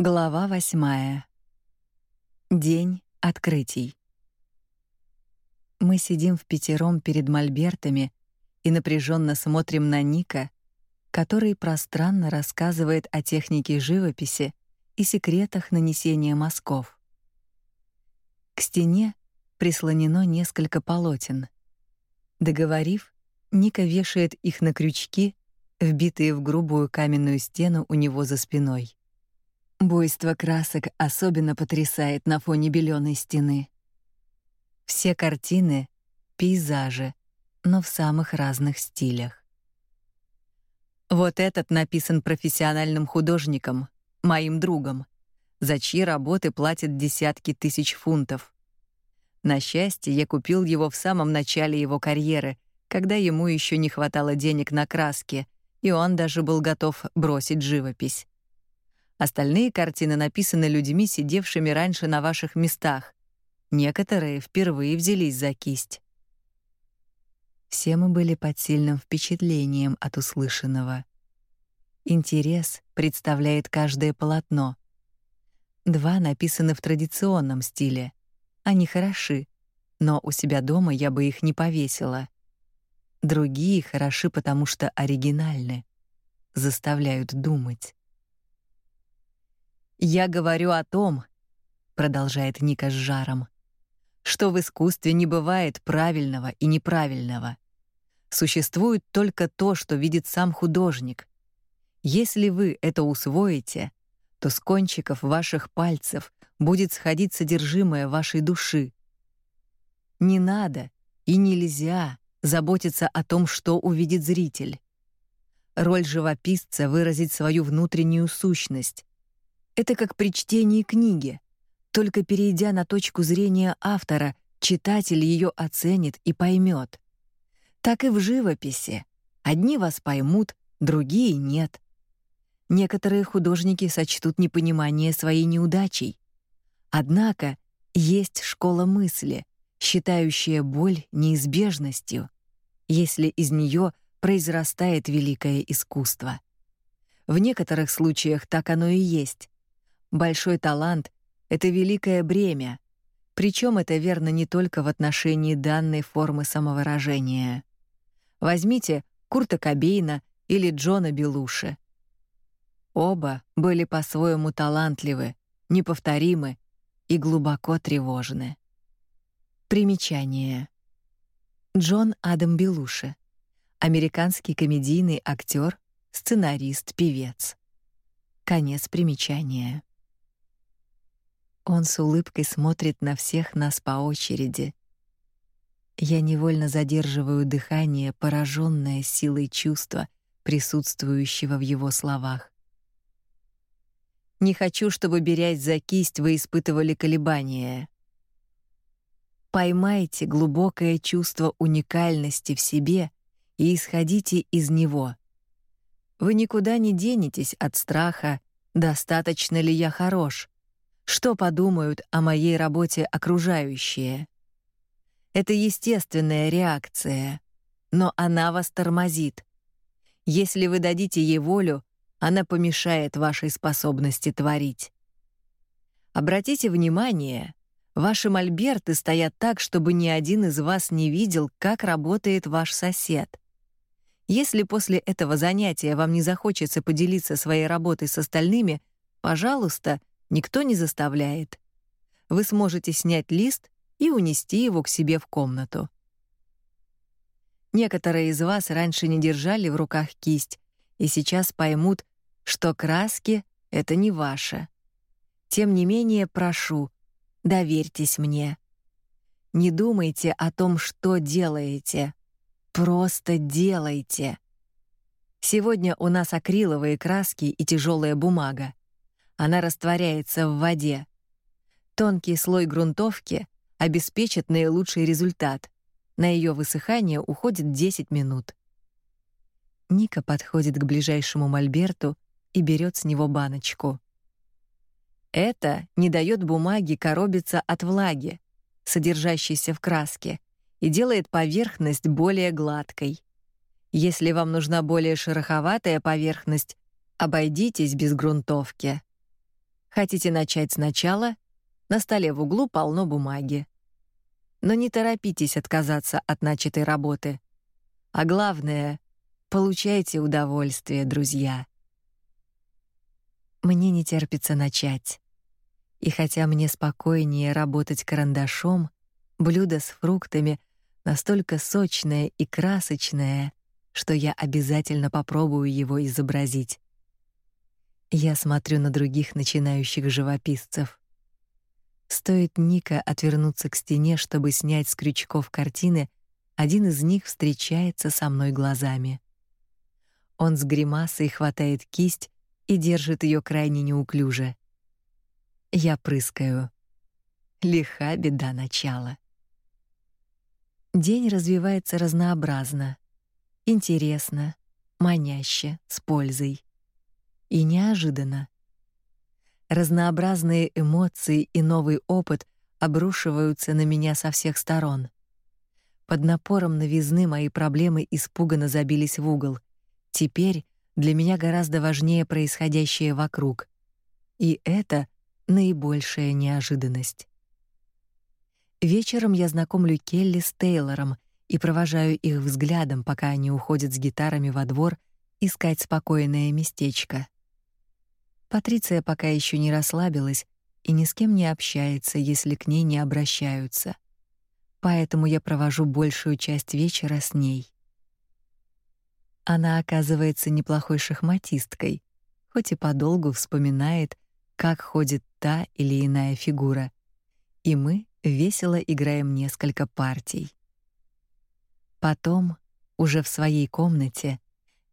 Глава восьмая. День открытий. Мы сидим в пятером перед мольбертами и напряженно смотрим на Ника, который пространно рассказывает о технике живописи и секретах нанесения мазков. К стене прислонено несколько полотен. Договорив, Ника вешает их на крючки, вбитые в грубую каменную стену у него за спиной. Буйство красок особенно потрясает на фоне беленой стены. Все картины пейзажи, но в самых разных стилях. Вот этот написан профессиональным художником, моим другом, за чьи работы платят десятки тысяч фунтов. На счастье, я купил его в самом начале его карьеры, когда ему еще не хватало денег на краски, и он даже был готов бросить живопись. Остальные картины написаны людьми, сидевшими раньше на ваших местах. Некоторые впервые взялись за кисть. Все мы были под сильным впечатлением от услышанного. Интерес представляет каждое полотно. Два написаны в традиционном стиле. Они хороши, но у себя дома я бы их не повесила. Другие хороши, потому что оригинальны, заставляют думать. Я говорю о том, продолжает Ника с жаром, что в искусстве не бывает правильного и неправильного. Существует только то, что видит сам художник. Если вы это усвоите, то с кончиков ваших пальцев будет сходить содержимое вашей души. Не надо и нельзя заботиться о том, что увидит зритель. Роль живописца выразить свою внутреннюю сущность, это как при чтении книги. Только перейдя на точку зрения автора, читатель ее оценит и поймет. Так и в живописи. Одни вас поймут, другие нет. Некоторые художники сочтут непонимание своей неудачей. Однако есть школа мысли, считающая боль неизбежностью, если из нее произрастает великое искусство. В некоторых случаях так оно и есть. Большой талант — это великое бремя, причем это верно не только в отношении данной формы самовыражения. Возьмите Курта Кобейна или Джона Белуши. Оба были по-своему талантливы, неповторимы и глубоко тревожны. Примечание. Джон Адам Белуши. Американский комедийный актер, сценарист, певец. Конец примечания. Он с улыбкой смотрит на всех нас по очереди. Я невольно задерживаю дыхание, пораженное силой чувства, присутствующего в его словах. Не хочу, чтобы берясь за кисть, вы испытывали колебания. Поймайте глубокое чувство уникальности в себе и исходите из него. Вы никуда не денетесь от страха, достаточно ли я хорош что подумают о моей работе окружающие. Это естественная реакция, но она вас тормозит. Если вы дадите ей волю, она помешает вашей способности творить. Обратите внимание, ваши мольберты стоят так, чтобы ни один из вас не видел, как работает ваш сосед. Если после этого занятия вам не захочется поделиться своей работой с остальными, пожалуйста, Никто не заставляет. Вы сможете снять лист и унести его к себе в комнату. Некоторые из вас раньше не держали в руках кисть и сейчас поймут, что краски — это не ваше. Тем не менее, прошу, доверьтесь мне. Не думайте о том, что делаете. Просто делайте. Сегодня у нас акриловые краски и тяжелая бумага. Она растворяется в воде. Тонкий слой грунтовки обеспечит наилучший результат. На ее высыхание уходит 10 минут. Ника подходит к ближайшему мольберту и берет с него баночку. Это не дает бумаге коробиться от влаги, содержащейся в краске, и делает поверхность более гладкой. Если вам нужна более шероховатая поверхность, обойдитесь без грунтовки. Хотите начать сначала? На столе в углу полно бумаги. Но не торопитесь отказаться от начатой работы. А главное, получайте удовольствие, друзья. Мне не терпится начать. И хотя мне спокойнее работать карандашом, блюдо с фруктами настолько сочное и красочное, что я обязательно попробую его изобразить. Я смотрю на других начинающих живописцев. Стоит Ника отвернуться к стене, чтобы снять с крючков картины, один из них встречается со мной глазами. Он с гримасой хватает кисть и держит ее крайне неуклюже. Я прыскаю. Лиха беда начала. День развивается разнообразно, интересно, маняще, с пользой и неожиданно. Разнообразные эмоции и новый опыт обрушиваются на меня со всех сторон. Под напором новизны мои проблемы испуганно забились в угол. Теперь для меня гораздо важнее происходящее вокруг. И это наибольшая неожиданность. Вечером я знакомлю Келли с Тейлором и провожаю их взглядом, пока они уходят с гитарами во двор искать спокойное местечко. Патриция пока еще не расслабилась и ни с кем не общается, если к ней не обращаются. Поэтому я провожу большую часть вечера с ней. Она оказывается неплохой шахматисткой, хоть и подолгу вспоминает, как ходит та или иная фигура. И мы весело играем несколько партий. Потом, уже в своей комнате,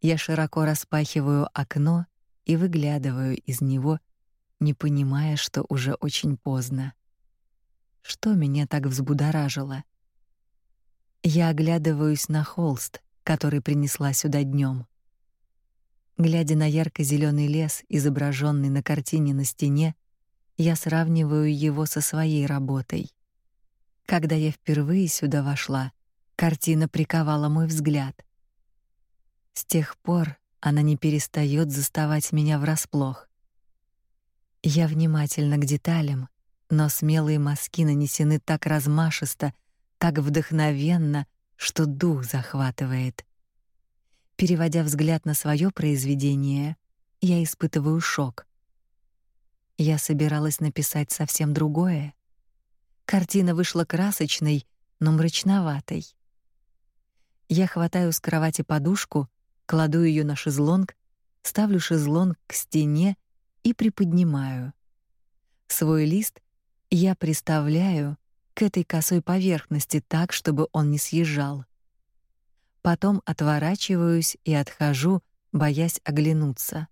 я широко распахиваю окно и выглядываю из него, не понимая, что уже очень поздно. Что меня так взбудоражило? Я оглядываюсь на холст, который принесла сюда днем. Глядя на ярко зеленый лес, изображенный на картине на стене, я сравниваю его со своей работой. Когда я впервые сюда вошла, картина приковала мой взгляд. С тех пор она не перестает заставать меня врасплох. Я внимательна к деталям, но смелые мазки нанесены так размашисто, так вдохновенно, что дух захватывает. Переводя взгляд на свое произведение, я испытываю шок. Я собиралась написать совсем другое. Картина вышла красочной, но мрачноватой. Я хватаю с кровати подушку кладу ее на шезлонг, ставлю шезлонг к стене и приподнимаю. Свой лист я приставляю к этой косой поверхности так, чтобы он не съезжал. Потом отворачиваюсь и отхожу, боясь оглянуться.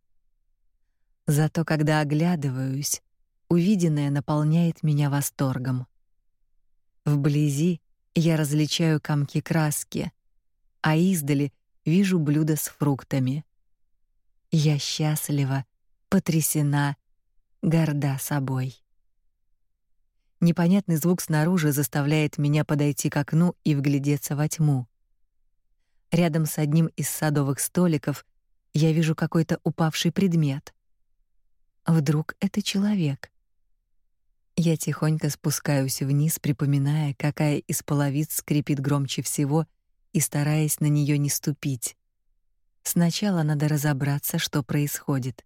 Зато когда оглядываюсь, увиденное наполняет меня восторгом. Вблизи я различаю комки краски, а издали вижу блюдо с фруктами. Я счастлива, потрясена, горда собой. Непонятный звук снаружи заставляет меня подойти к окну и вглядеться во тьму. Рядом с одним из садовых столиков я вижу какой-то упавший предмет. Вдруг это человек? Я тихонько спускаюсь вниз, припоминая, какая из половиц скрипит громче всего и стараясь на нее не ступить. Сначала надо разобраться, что происходит.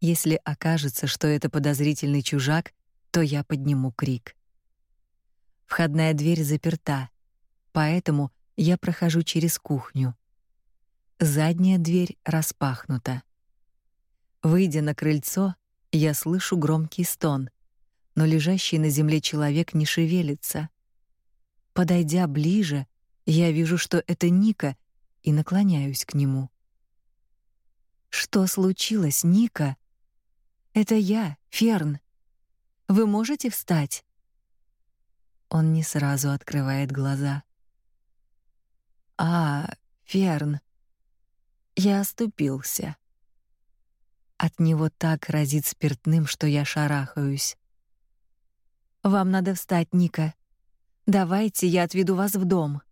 Если окажется, что это подозрительный чужак, то я подниму крик. Входная дверь заперта, поэтому я прохожу через кухню. Задняя дверь распахнута. Выйдя на крыльцо, я слышу громкий стон, но лежащий на земле человек не шевелится. Подойдя ближе, я вижу, что это Ника, и наклоняюсь к нему. Что случилось, Ника? Это я, Ферн. Вы можете встать? Он не сразу открывает глаза. А, Ферн. Я оступился. От него так разит спиртным, что я шарахаюсь. Вам надо встать, Ника. Давайте я отведу вас в дом.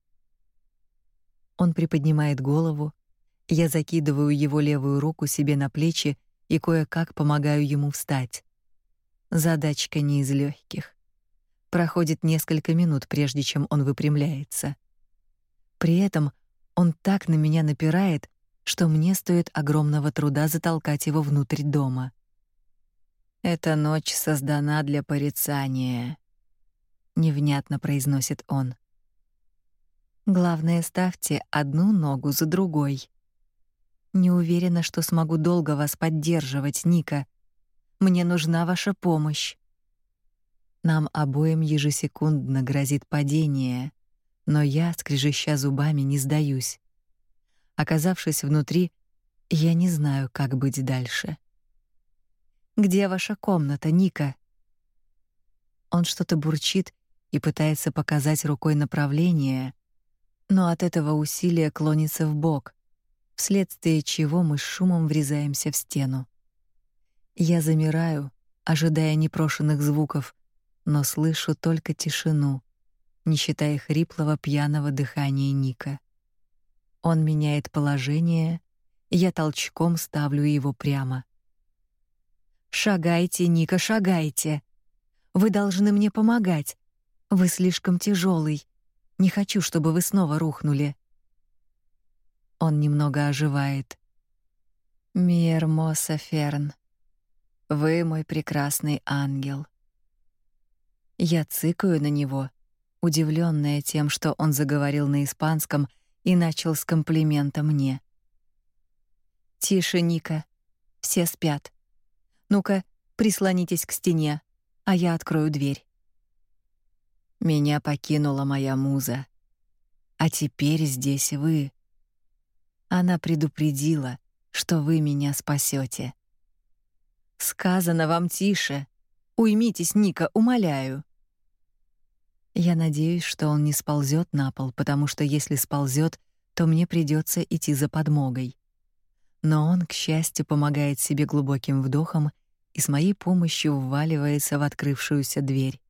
Он приподнимает голову. Я закидываю его левую руку себе на плечи и кое-как помогаю ему встать. Задачка не из легких. Проходит несколько минут, прежде чем он выпрямляется. При этом он так на меня напирает, что мне стоит огромного труда затолкать его внутрь дома. Эта ночь создана для порицания, невнятно произносит он. Главное, ставьте одну ногу за другой. Не уверена, что смогу долго вас поддерживать, Ника. Мне нужна ваша помощь. Нам обоим ежесекундно грозит падение, но я, скрежеща зубами, не сдаюсь. Оказавшись внутри, я не знаю, как быть дальше. Где ваша комната, Ника? Он что-то бурчит и пытается показать рукой направление, но от этого усилия клонится в бок, вследствие чего мы с шумом врезаемся в стену. Я замираю, ожидая непрошенных звуков, но слышу только тишину, не считая хриплого пьяного дыхания Ника. Он меняет положение, я толчком ставлю его прямо. Шагайте, Ника, шагайте. Вы должны мне помогать. Вы слишком тяжелый. Не хочу, чтобы вы снова рухнули. Он немного оживает. Hermosa Ферн. Вы мой прекрасный ангел. Я цыкаю на него, удивленная тем, что он заговорил на испанском и начал с комплимента мне. Тише, Ника. Все спят. Ну-ка, прислонитесь к стене, а я открою дверь. Меня покинула моя муза. А теперь здесь вы. Она предупредила, что вы меня спасете. Сказано вам тише. Уймитесь, Ника, умоляю. Я надеюсь, что он не сползет на пол, потому что если сползет, то мне придется идти за подмогой. Но он, к счастью, помогает себе глубоким вдохом и с моей помощью вваливается в открывшуюся дверь.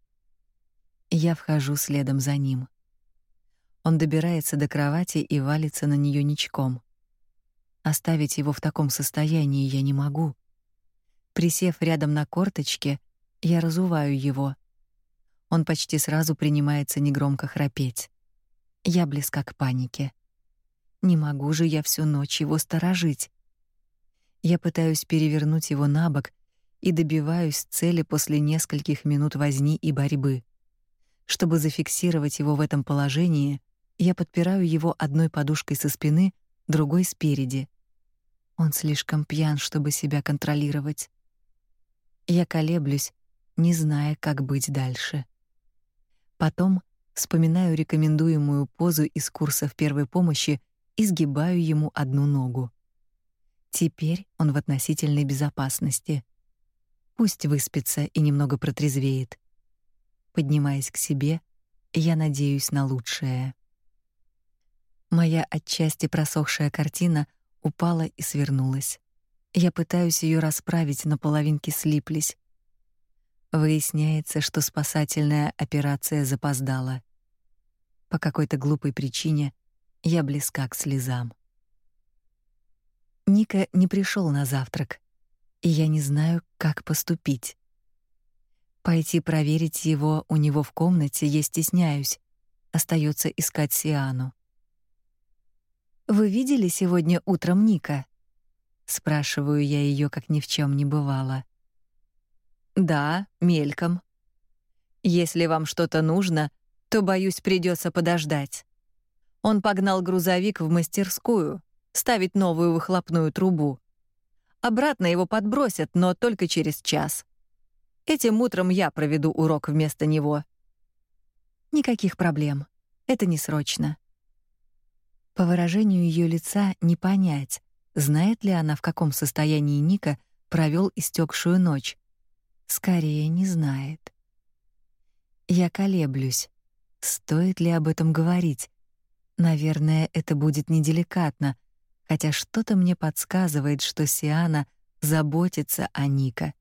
Я вхожу следом за ним. Он добирается до кровати и валится на нее ничком. Оставить его в таком состоянии я не могу. Присев рядом на корточке, я разуваю его. Он почти сразу принимается негромко храпеть. Я близка к панике. Не могу же я всю ночь его сторожить. Я пытаюсь перевернуть его на бок и добиваюсь цели после нескольких минут возни и борьбы. Чтобы зафиксировать его в этом положении, я подпираю его одной подушкой со спины, другой спереди. Он слишком пьян, чтобы себя контролировать. Я колеблюсь, не зная, как быть дальше. Потом вспоминаю рекомендуемую позу из курсов первой помощи и сгибаю ему одну ногу. Теперь он в относительной безопасности. Пусть выспится и немного протрезвеет. Поднимаясь к себе, я надеюсь на лучшее. Моя отчасти просохшая картина упала и свернулась. Я пытаюсь ее расправить, но половинки слиплись. Выясняется, что спасательная операция запоздала. По какой-то глупой причине я близка к слезам. Ника не пришел на завтрак, и я не знаю, как поступить. Пойти проверить его у него в комнате я стесняюсь. Остается искать Сиану. Вы видели сегодня утром Ника? спрашиваю я ее, как ни в чем не бывало. Да, мельком. Если вам что-то нужно, то боюсь, придется подождать. Он погнал грузовик в мастерскую ставить новую выхлопную трубу. Обратно его подбросят, но только через час. Этим утром я проведу урок вместо него. Никаких проблем. Это не срочно. По выражению ее лица не понять, знает ли она, в каком состоянии Ника провел истекшую ночь. Скорее не знает. Я колеблюсь. Стоит ли об этом говорить? Наверное, это будет неделикатно, хотя что-то мне подсказывает, что Сиана заботится о Ника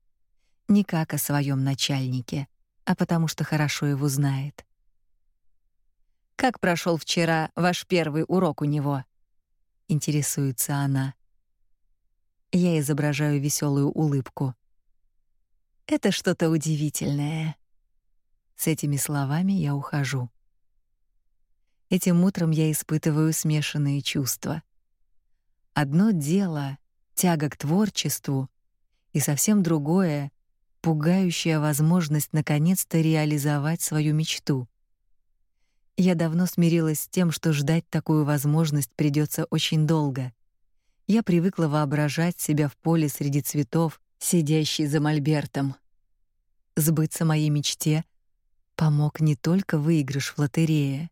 не как о своем начальнике, а потому что хорошо его знает. Как прошел вчера ваш первый урок у него? интересуется она. Я изображаю веселую улыбку. Это что-то удивительное. С этими словами я ухожу. Этим утром я испытываю смешанные чувства. Одно дело тяга к творчеству, и совсем другое пугающая возможность наконец-то реализовать свою мечту. Я давно смирилась с тем, что ждать такую возможность придется очень долго. Я привыкла воображать себя в поле среди цветов, сидящей за мольбертом. Сбыться моей мечте помог не только выигрыш в лотерее.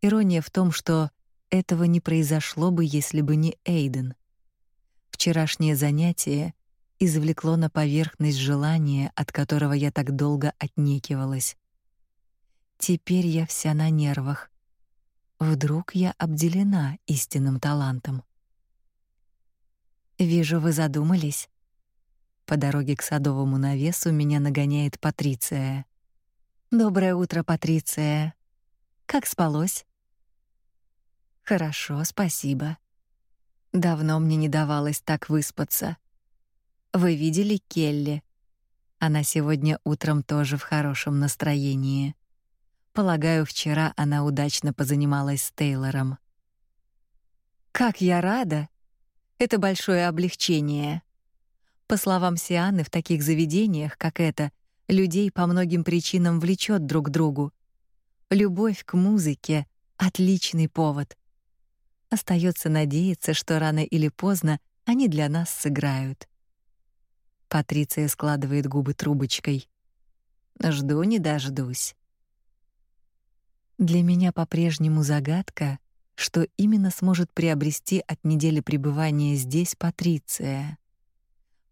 Ирония в том, что этого не произошло бы, если бы не Эйден. Вчерашнее занятие извлекло на поверхность желание, от которого я так долго отнекивалась. Теперь я вся на нервах. Вдруг я обделена истинным талантом. Вижу, вы задумались. По дороге к садовому навесу меня нагоняет Патриция. Доброе утро, Патриция. Как спалось? Хорошо, спасибо. Давно мне не давалось так выспаться. Вы видели Келли? Она сегодня утром тоже в хорошем настроении. Полагаю, вчера она удачно позанималась с Тейлором. Как я рада! Это большое облегчение. По словам Сианы, в таких заведениях, как это, людей по многим причинам влечет друг к другу. Любовь к музыке отличный повод. Остается надеяться, что рано или поздно они для нас сыграют. Патриция складывает губы трубочкой. Жду не дождусь. Для меня по-прежнему загадка, что именно сможет приобрести от недели пребывания здесь Патриция.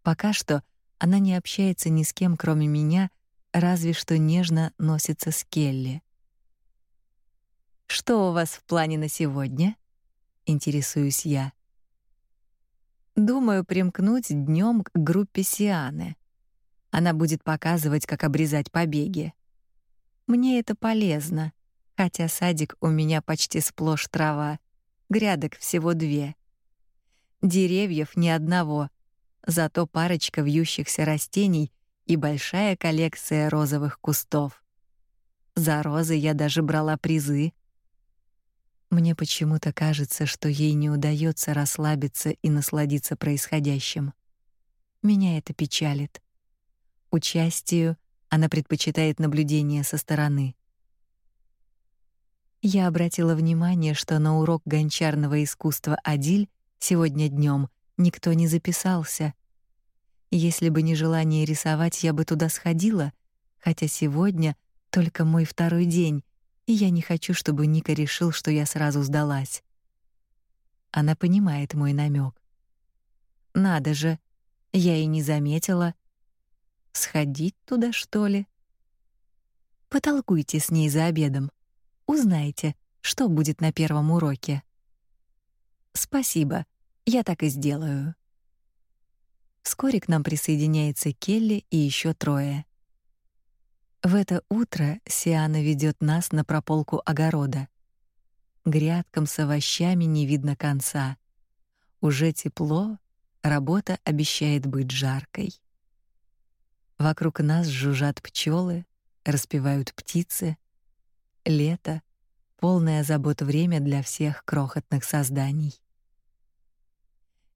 Пока что она не общается ни с кем, кроме меня, разве что нежно носится с Келли. Что у вас в плане на сегодня? интересуюсь я. Думаю, примкнуть днем к группе Сианы. Она будет показывать, как обрезать побеги. Мне это полезно, хотя садик у меня почти сплошь трава, грядок всего две. Деревьев ни одного, зато парочка вьющихся растений и большая коллекция розовых кустов. За розы я даже брала призы. Мне почему-то кажется, что ей не удается расслабиться и насладиться происходящим. Меня это печалит. Участию она предпочитает наблюдение со стороны. Я обратила внимание, что на урок гончарного искусства Адиль сегодня днем никто не записался. Если бы не желание рисовать, я бы туда сходила, хотя сегодня только мой второй день, и я не хочу, чтобы Ника решил, что я сразу сдалась. Она понимает мой намек. Надо же, я и не заметила. Сходить туда, что ли? Потолкуйте с ней за обедом. Узнайте, что будет на первом уроке. Спасибо. Я так и сделаю. Вскоре к нам присоединяется Келли и еще трое. В это утро Сиана ведет нас на прополку огорода. Грядкам с овощами не видно конца. Уже тепло, работа обещает быть жаркой. Вокруг нас жужжат пчелы, распевают птицы. Лето полное забот время для всех крохотных созданий.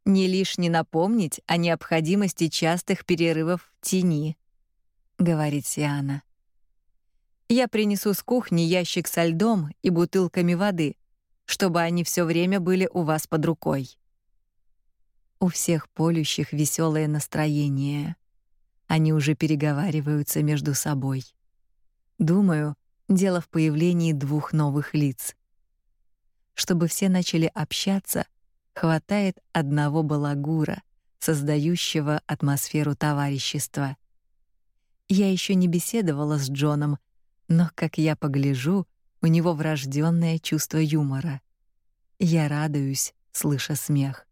Не лишне напомнить о необходимости частых перерывов в тени, говорит Сиана. Я принесу с кухни ящик со льдом и бутылками воды, чтобы они все время были у вас под рукой. У всех полющих веселое настроение. Они уже переговариваются между собой. Думаю, дело в появлении двух новых лиц. Чтобы все начали общаться, хватает одного балагура, создающего атмосферу товарищества. Я еще не беседовала с Джоном, но, как я погляжу, у него врожденное чувство юмора. Я радуюсь, слыша смех.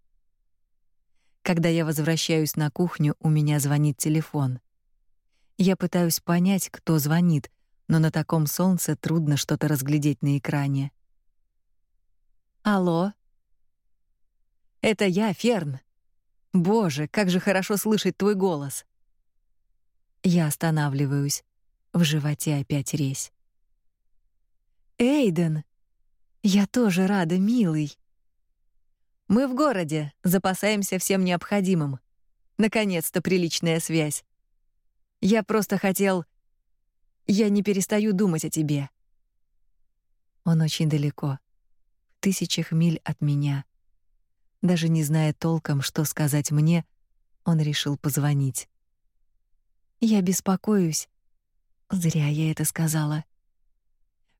Когда я возвращаюсь на кухню, у меня звонит телефон. Я пытаюсь понять, кто звонит, но на таком солнце трудно что-то разглядеть на экране. Алло. Это я, Ферн. Боже, как же хорошо слышать твой голос. Я останавливаюсь. В животе опять резь. Эйден, я тоже рада, милый. Мы в городе, запасаемся всем необходимым. Наконец-то приличная связь. Я просто хотел Я не перестаю думать о тебе. Он очень далеко, в тысячах миль от меня. Даже не зная толком, что сказать мне, он решил позвонить. Я беспокоюсь. Зря я это сказала.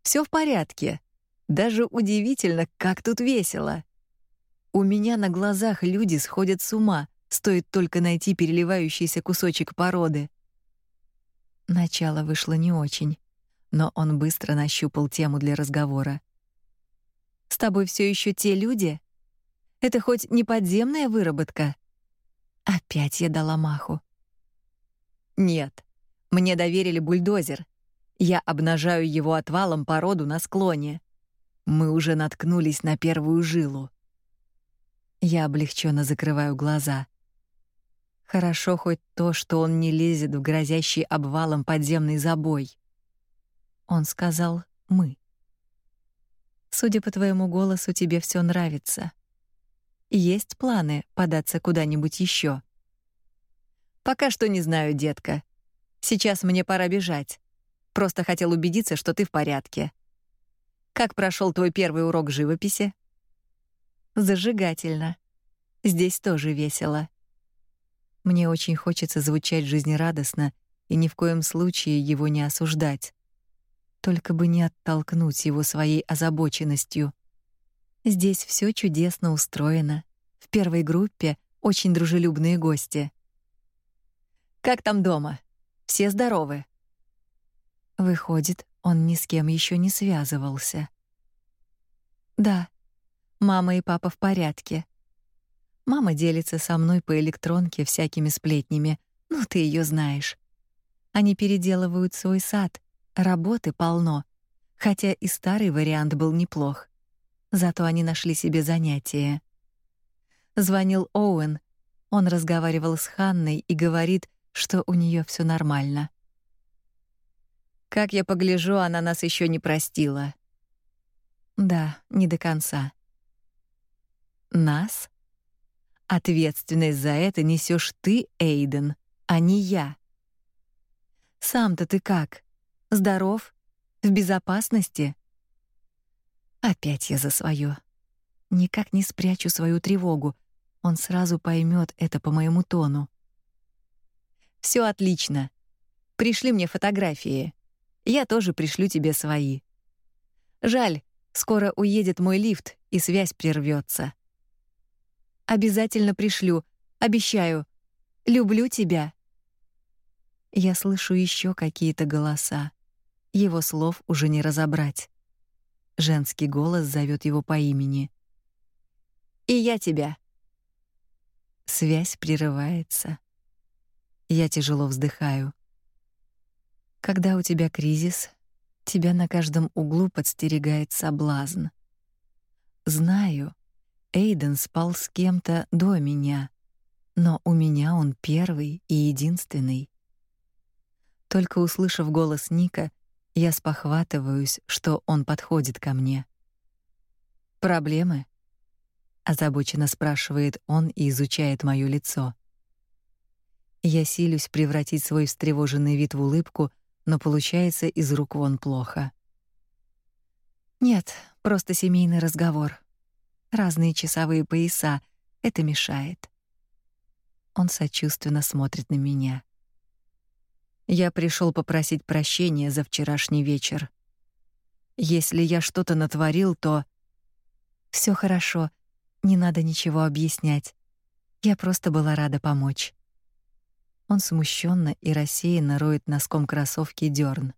Все в порядке. Даже удивительно, как тут весело. У меня на глазах люди сходят с ума, стоит только найти переливающийся кусочек породы. Начало вышло не очень, но он быстро нащупал тему для разговора. С тобой все еще те люди? Это хоть не подземная выработка? Опять я дала маху. Нет. Мне доверили бульдозер. Я обнажаю его отвалом породу на склоне. Мы уже наткнулись на первую жилу. Я облегченно закрываю глаза. Хорошо хоть то, что он не лезет в грозящий обвалом подземный забой. Он сказал: "Мы". Судя по твоему голосу, тебе все нравится. Есть планы податься куда-нибудь еще? Пока что не знаю, детка. Сейчас мне пора бежать. Просто хотел убедиться, что ты в порядке. Как прошел твой первый урок живописи? Зажигательно. Здесь тоже весело. Мне очень хочется звучать жизнерадостно и ни в коем случае его не осуждать. Только бы не оттолкнуть его своей озабоченностью. Здесь все чудесно устроено. В первой группе очень дружелюбные гости. Как там дома? Все здоровы? Выходит, он ни с кем еще не связывался. Да. Мама и папа в порядке. Мама делится со мной по электронке всякими сплетнями. Ну ты ее знаешь. Они переделывают свой сад. Работы полно. Хотя и старый вариант был неплох. Зато они нашли себе занятие. Звонил Оуэн. Он разговаривал с Ханной и говорит, что у нее все нормально. Как я погляжу, она нас еще не простила. Да, не до конца. Нас? Ответственность за это несешь ты, Эйден, а не я. Сам-то ты как? Здоров? В безопасности? Опять я за свое. Никак не спрячу свою тревогу. Он сразу поймет это по моему тону. Все отлично. Пришли мне фотографии. Я тоже пришлю тебе свои. Жаль, скоро уедет мой лифт, и связь прервется. Обязательно пришлю, обещаю. Люблю тебя. Я слышу еще какие-то голоса. Его слов уже не разобрать. Женский голос зовет его по имени. И я тебя. Связь прерывается. Я тяжело вздыхаю. Когда у тебя кризис, тебя на каждом углу подстерегает соблазн. Знаю, Эйден спал с кем-то до меня, но у меня он первый и единственный. Только услышав голос Ника, я спохватываюсь, что он подходит ко мне. Проблемы? озабоченно спрашивает он и изучает моё лицо. Я силюсь превратить свой встревоженный вид в улыбку, но получается из рук вон плохо. Нет, просто семейный разговор разные часовые пояса. Это мешает. Он сочувственно смотрит на меня. Я пришел попросить прощения за вчерашний вечер. Если я что-то натворил, то все хорошо. Не надо ничего объяснять. Я просто была рада помочь. Он смущенно и рассеянно роет носком кроссовки дёрн.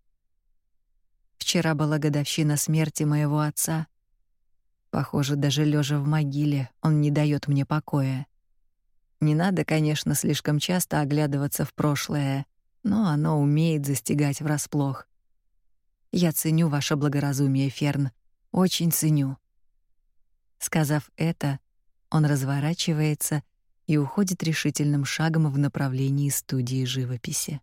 Вчера была годовщина смерти моего отца. Похоже, даже лежа в могиле, он не дает мне покоя. Не надо, конечно, слишком часто оглядываться в прошлое, но оно умеет застигать врасплох. Я ценю ваше благоразумие, Ферн, очень ценю. Сказав это, он разворачивается и уходит решительным шагом в направлении студии живописи.